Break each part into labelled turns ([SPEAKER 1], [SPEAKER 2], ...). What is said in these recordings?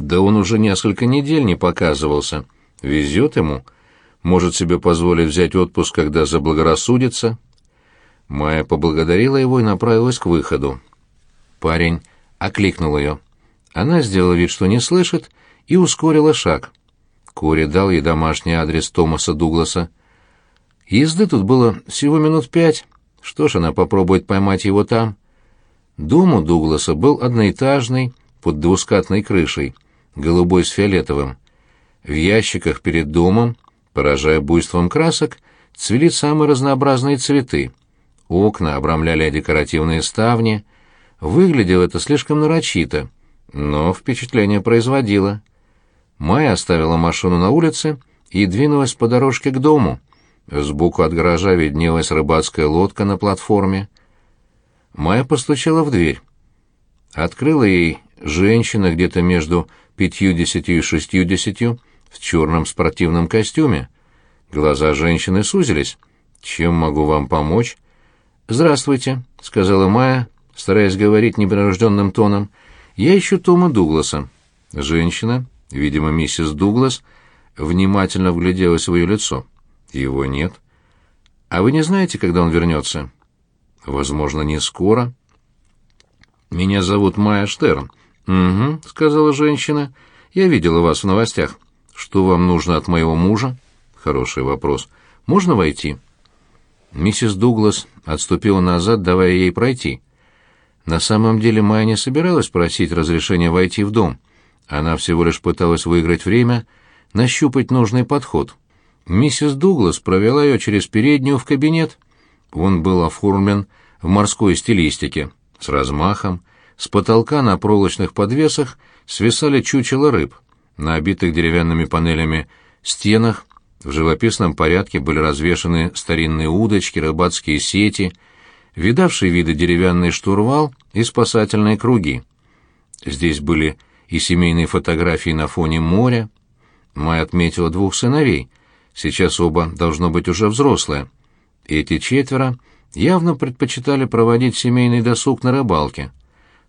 [SPEAKER 1] Да он уже несколько недель не показывался. Везет ему. Может себе позволить взять отпуск, когда заблагорассудится. Майя поблагодарила его и направилась к выходу. Парень окликнул ее. Она сделала вид, что не слышит, и ускорила шаг. Кори дал ей домашний адрес Томаса Дугласа. Езды тут было всего минут пять. Что ж, она попробует поймать его там. Дом у Дугласа был одноэтажный, под двускатной крышей, голубой с фиолетовым. В ящиках перед домом, поражая буйством красок, цвели самые разнообразные цветы. Окна обрамляли декоративные ставни. Выглядело это слишком нарочито, но впечатление производило. Майя оставила машину на улице и двинулась по дорожке к дому. Сбоку от гаража виднелась рыбацкая лодка на платформе. Майя постучала в дверь. Открыла ей женщина где-то между пятьюдесятью и шестьюдесятью в черном спортивном костюме. Глаза женщины сузились. «Чем могу вам помочь?» «Здравствуйте», — сказала Майя, стараясь говорить непринужденным тоном. «Я ищу Тома Дугласа». Женщина, видимо, миссис Дуглас, внимательно вгляделась в ее лицо. «Его нет». «А вы не знаете, когда он вернется?» «Возможно, не скоро». «Меня зовут Майя Штерн». «Угу», — сказала женщина. «Я видела вас в новостях. Что вам нужно от моего мужа?» «Хороший вопрос. Можно войти?» Миссис Дуглас отступила назад, давая ей пройти. На самом деле Майя не собиралась просить разрешения войти в дом. Она всего лишь пыталась выиграть время, нащупать нужный подход. Миссис Дуглас провела ее через переднюю в кабинет. Он был оформлен в морской стилистике, с размахом. С потолка на проволочных подвесах свисали чучела рыб. На обитых деревянными панелями стенах в живописном порядке были развешаны старинные удочки, рыбацкие сети, видавшие виды деревянный штурвал и спасательные круги. Здесь были и семейные фотографии на фоне моря. Май отметила двух сыновей. Сейчас оба должно быть уже взрослые. Эти четверо явно предпочитали проводить семейный досуг на рыбалке.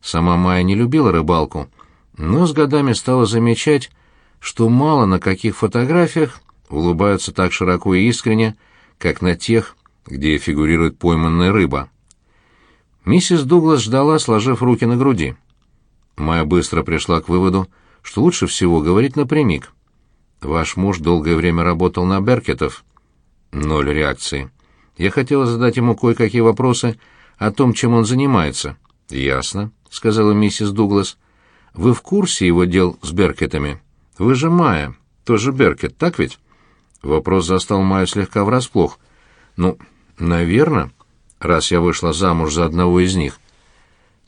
[SPEAKER 1] Сама Майя не любила рыбалку, но с годами стала замечать, что мало на каких фотографиях улыбаются так широко и искренне, как на тех, где фигурирует пойманная рыба. Миссис Дуглас ждала, сложив руки на груди. Майя быстро пришла к выводу, что лучше всего говорить напрямик. «Ваш муж долгое время работал на Беркетов». Ноль реакции. Я хотела задать ему кое-какие вопросы о том, чем он занимается. «Ясно», — сказала миссис Дуглас. «Вы в курсе его дел с Беркетами? Вы же Майя, тоже Беркет, так ведь?» Вопрос застал Майю слегка врасплох. «Ну, наверное, раз я вышла замуж за одного из них».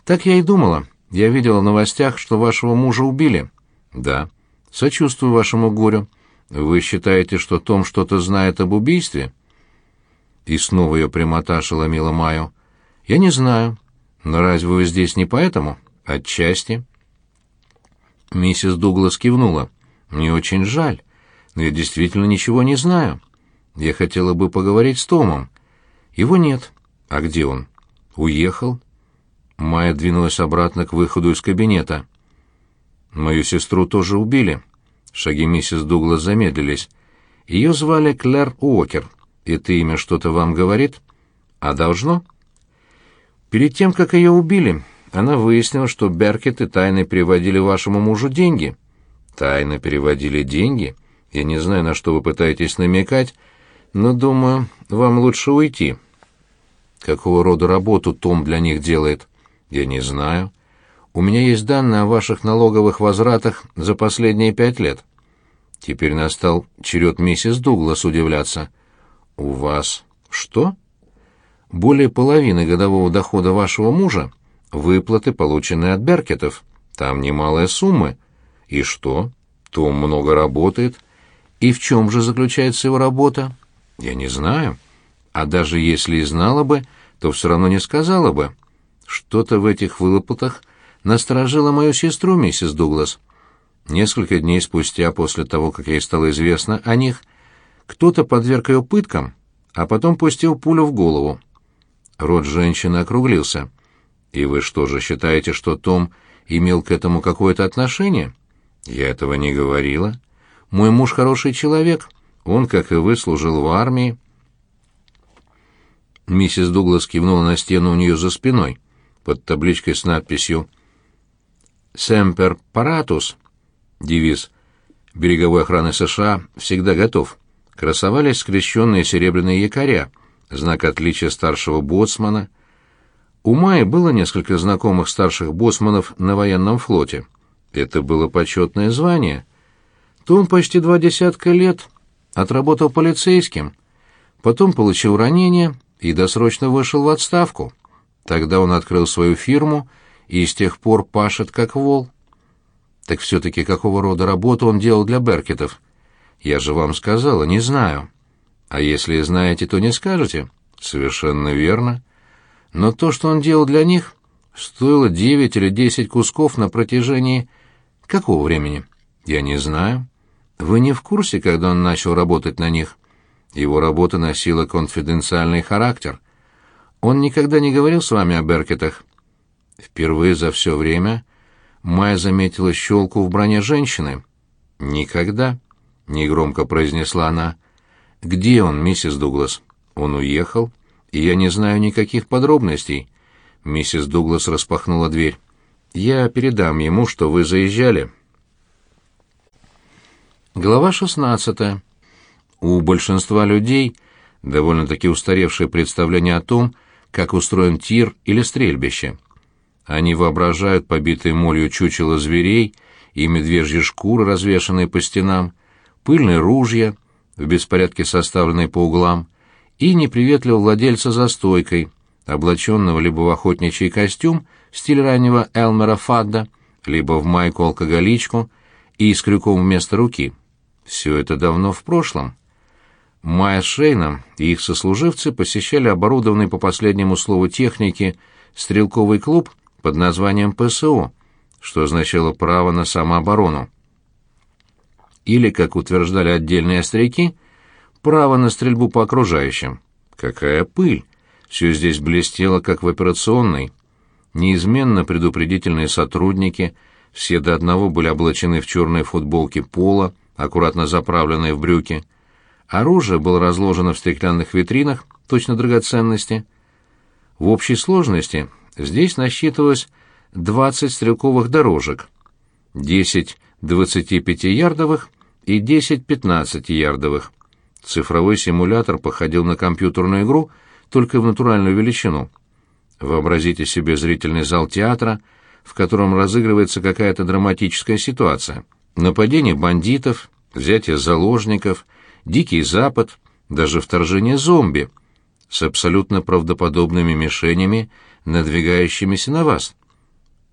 [SPEAKER 1] «Так я и думала. Я видела в новостях, что вашего мужа убили». «Да. Сочувствую вашему горю. Вы считаете, что Том что-то знает об убийстве?» И снова ее прямота ошеломила Майю. «Я не знаю. Но разве вы здесь не поэтому?» «Отчасти». Миссис Дуглас кивнула. «Мне очень жаль но я действительно ничего не знаю. Я хотела бы поговорить с Томом. Его нет. А где он? Уехал. Майя двинулась обратно к выходу из кабинета. Мою сестру тоже убили. Шаги миссис Дуглас замедлились. Ее звали Клэр Уокер. Это имя что-то вам говорит? А должно? Перед тем, как ее убили, она выяснила, что Беркеты тайно переводили вашему мужу деньги. Тайно переводили деньги? Я не знаю, на что вы пытаетесь намекать, но думаю, вам лучше уйти. Какого рода работу Том для них делает? Я не знаю. У меня есть данные о ваших налоговых возвратах за последние пять лет. Теперь настал черед миссис Дуглас удивляться. У вас что? Более половины годового дохода вашего мужа — выплаты, полученные от Беркетов. Там немалые суммы. И что? Том много работает — и в чем же заключается его работа? Я не знаю. А даже если и знала бы, то все равно не сказала бы. Что-то в этих выплатах насторожило мою сестру, миссис Дуглас. Несколько дней спустя, после того, как ей стало известно о них, кто-то подверг ее пыткам, а потом пустил пулю в голову. Рот женщины округлился. «И вы что же считаете, что Том имел к этому какое-то отношение?» Я этого не говорила. Мой муж хороший человек. Он, как и вы, служил в армии. Миссис Дуглас кивнула на стену у нее за спиной, под табличкой с надписью «Семпер Паратус» — девиз береговой охраны США «Всегда готов». Красовались скрещенные серебряные якоря, знак отличия старшего боцмана. У Майи было несколько знакомых старших боцманов на военном флоте. Это было почетное звание. То он почти два десятка лет отработал полицейским, потом получил ранение и досрочно вышел в отставку. Тогда он открыл свою фирму и с тех пор пашет как вол. Так все-таки какого рода работу он делал для Беркетов? Я же вам сказала, не знаю. А если знаете, то не скажете? Совершенно верно. Но то, что он делал для них, стоило девять или десять кусков на протяжении какого времени? Я не знаю. Вы не в курсе, когда он начал работать на них? Его работа носила конфиденциальный характер. Он никогда не говорил с вами о Беркетах. Впервые за все время Майя заметила щелку в броне женщины. «Никогда», — негромко произнесла она. «Где он, миссис Дуглас?» «Он уехал, и я не знаю никаких подробностей». Миссис Дуглас распахнула дверь. «Я передам ему, что вы заезжали». Глава шестнадцатая. У большинства людей довольно-таки устаревшее представление о том, как устроен тир или стрельбище. Они воображают побитые молью чучело зверей и медвежьи шкуры, развешанные по стенам, пыльные ружья, в беспорядке составленные по углам, и неприветливого владельца за стойкой, облаченного либо в охотничий костюм в стиле раннего Элмера Фадда, либо в майку-алкоголичку и с крюком вместо руки. Все это давно в прошлом. Майя с Шейном и их сослуживцы посещали оборудованный по последнему слову техники стрелковый клуб под названием ПСО, что означало право на самооборону. Или, как утверждали отдельные остряки, право на стрельбу по окружающим. Какая пыль! Все здесь блестело, как в операционной. Неизменно предупредительные сотрудники, все до одного были облачены в черные футболки пола, аккуратно заправленные в брюки, Оружие было разложено в стеклянных витринах, точно драгоценности. В общей сложности здесь насчитывалось 20 стрелковых дорожек, 10 25-ярдовых и 10 15-ярдовых. Цифровой симулятор походил на компьютерную игру, только в натуральную величину. Вообразите себе зрительный зал театра, в котором разыгрывается какая-то драматическая ситуация. Нападение бандитов, взятие заложников, Дикий Запад, даже вторжение зомби с абсолютно правдоподобными мишенями, надвигающимися на вас.